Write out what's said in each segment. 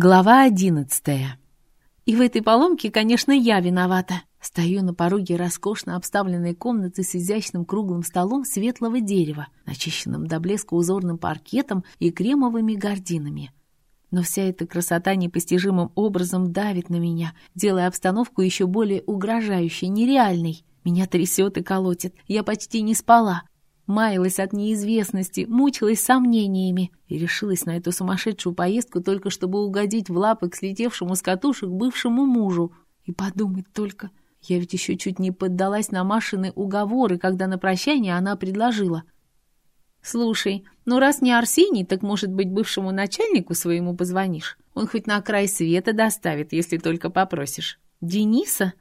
Глава одиннадцатая. И в этой поломке, конечно, я виновата. Стою на пороге роскошно обставленной комнаты с изящным круглым столом светлого дерева, начищенным до блеска узорным паркетом и кремовыми гардинами. Но вся эта красота непостижимым образом давит на меня, делая обстановку еще более угрожающей, нереальной. Меня трясет и колотит. Я почти не спала. Маялась от неизвестности, мучилась сомнениями и решилась на эту сумасшедшую поездку только чтобы угодить в лапы к слетевшему с катушек бывшему мужу. И подумать только, я ведь еще чуть не поддалась на Машины уговоры, когда на прощание она предложила. «Слушай, ну раз не Арсений, так, может быть, бывшему начальнику своему позвонишь? Он хоть на край света доставит, если только попросишь. Дениса?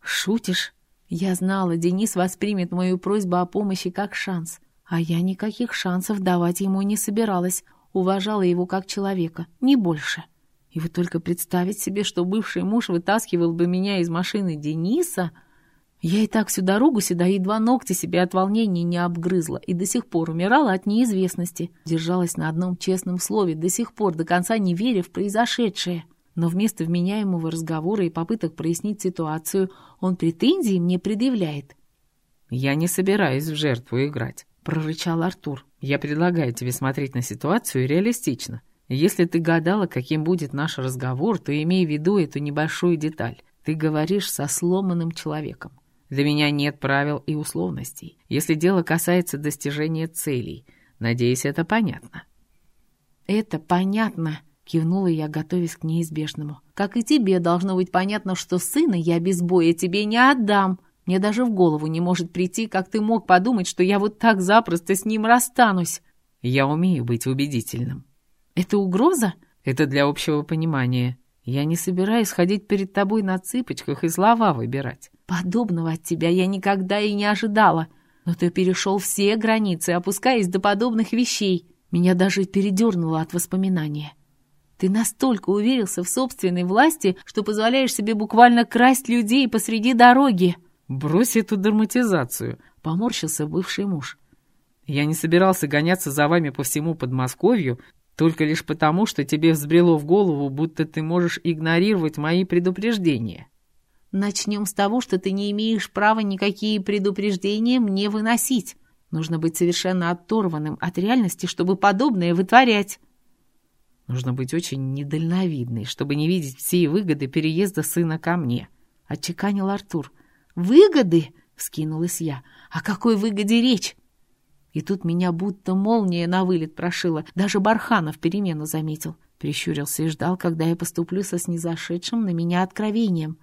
Шутишь?» Я знала, Денис воспримет мою просьбу о помощи как шанс, а я никаких шансов давать ему не собиралась, уважала его как человека, не больше. И вот только представить себе, что бывший муж вытаскивал бы меня из машины Дениса... Я и так всю дорогу сюда едва ногти себе от волнения не обгрызла и до сих пор умирала от неизвестности. Держалась на одном честном слове, до сих пор до конца не веря в произошедшее. Но вместо вменяемого разговора и попыток прояснить ситуацию, он претензии мне предъявляет. «Я не собираюсь в жертву играть», — прорычал Артур. «Я предлагаю тебе смотреть на ситуацию реалистично. Если ты гадала, каким будет наш разговор, то имей в виду эту небольшую деталь. Ты говоришь со сломанным человеком. Для меня нет правил и условностей, если дело касается достижения целей. Надеюсь, это понятно». «Это понятно», — кивнула я, готовясь к неизбежному. «Как и тебе должно быть понятно, что сына я без боя тебе не отдам. Мне даже в голову не может прийти, как ты мог подумать, что я вот так запросто с ним расстанусь». «Я умею быть убедительным», это угроза? Это для общего понимания. Я не собираюсь ходить перед тобой на цыпочках и слова выбирать. Подобного от тебя я никогда и не ожидала. Но ты перешел все границы, опускаясь до подобных вещей. Меня даже передернуло от воспоминания. Ты настолько уверился в собственной власти, что позволяешь себе буквально красть людей посреди дороги. Брось эту драматизацию, поморщился бывший муж. Я не собирался гоняться за вами по всему Подмосковью только лишь потому, что тебе взбрело в голову, будто ты можешь игнорировать мои предупреждения. Начнем с того, что ты не имеешь права никакие предупреждения мне выносить. Нужно быть совершенно оторванным от реальности, чтобы подобное вытворять. Нужно быть очень недальновидной, чтобы не видеть все выгоды переезда сына ко мне, — отчеканил Артур. «Выгоды?» — вскинулась я. «О какой выгоде речь? И тут меня будто молния на вылет прошила. Даже Барханов перемену заметил. Прищурился и ждал, когда я поступлю со снизошедшим на меня откровением.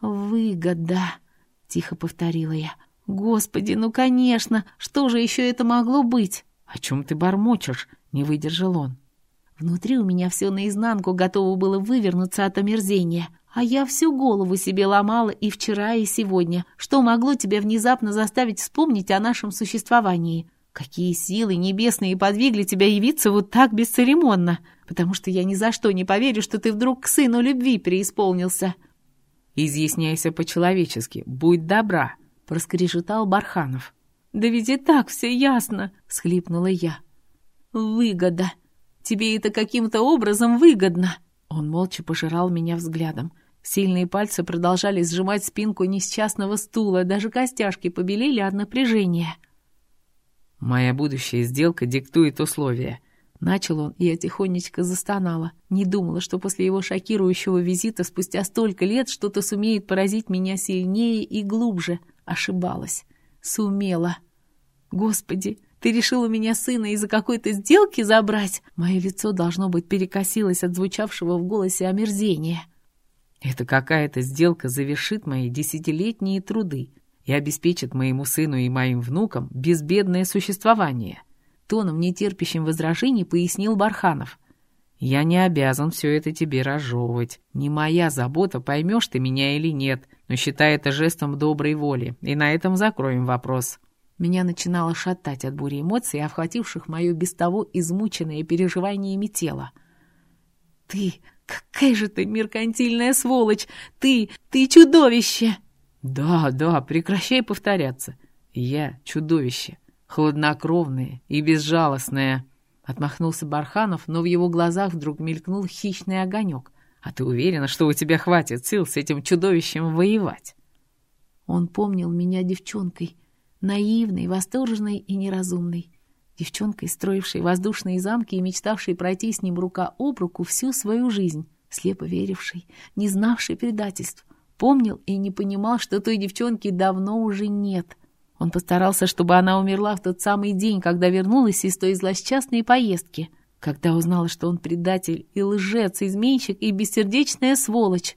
«Выгода!» — тихо повторила я. «Господи, ну, конечно! Что же еще это могло быть?» «О чем ты бормочешь?» — не выдержал он. Внутри у меня все наизнанку готово было вывернуться от омерзения. А я всю голову себе ломала и вчера, и сегодня. Что могло тебя внезапно заставить вспомнить о нашем существовании? Какие силы небесные подвигли тебя явиться вот так бесцеремонно? Потому что я ни за что не поверю, что ты вдруг к сыну любви преисполнился. «Изъясняйся по-человечески, будь добра», — проскрежетал Барханов. «Да ведь и так все ясно», — схлипнула я. «Выгода. Тебе это каким-то образом выгодно». Он молча пожирал меня взглядом. Сильные пальцы продолжали сжимать спинку несчастного стула, даже костяшки побелели от напряжения. «Моя будущая сделка диктует условия», — начал он, и я тихонечко застонала. Не думала, что после его шокирующего визита спустя столько лет что-то сумеет поразить меня сильнее и глубже. Ошибалась. Сумела. Господи, ты решил у меня сына из-за какой-то сделки забрать? Мое лицо, должно быть, перекосилось от звучавшего в голосе омерзения. Это какая-то сделка завершит мои десятилетние труды и обеспечит моему сыну и моим внукам безбедное существование. Тоном, нетерпящим возражений, пояснил Барханов. «Я не обязан все это тебе разжевывать. Не моя забота, поймешь ты меня или нет, но считай это жестом доброй воли, и на этом закроем вопрос». Меня начинало шатать от бури эмоций, охвативших мое без того измученное переживаниями тело. «Ты «Какая же ты меркантильная сволочь! Ты, ты чудовище!» «Да, да, прекращай повторяться. Я чудовище, хладнокровное и безжалостное». Отмахнулся Барханов, но в его глазах вдруг мелькнул хищный огонек. «А ты уверена, что у тебя хватит сил с этим чудовищем воевать?» Он помнил меня девчонкой, наивной, восторженной и неразумной. Девчонкой, строившей воздушные замки и мечтавшей пройти с ним рука об руку всю свою жизнь, слепо верившей, не знавшей предательств. Помнил и не понимал, что той девчонки давно уже нет — он постарался, чтобы она умерла в тот самый день, когда вернулась из той злосчастной поездки, когда узнала, что он предатель и лжец, изменщик и бессердечная сволочь,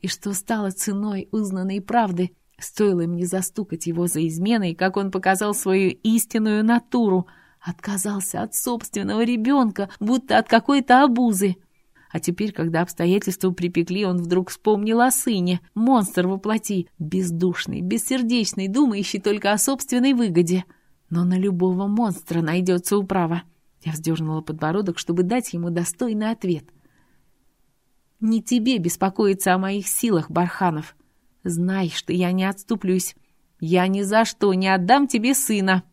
и что стало ценой узнанной правды. Стоило мне застукать его за изменой, как он показал свою истинную натуру, отказался от собственного ребенка, будто от какой-то обузы. А теперь, когда обстоятельства припекли, он вдруг вспомнил о сыне. Монстр воплоти, бездушный, бессердечный, думающий только о собственной выгоде. Но на любого монстра найдется управа. Я вздернула подбородок, чтобы дать ему достойный ответ. «Не тебе беспокоиться о моих силах, Барханов. Знай, что я не отступлюсь. Я ни за что не отдам тебе сына».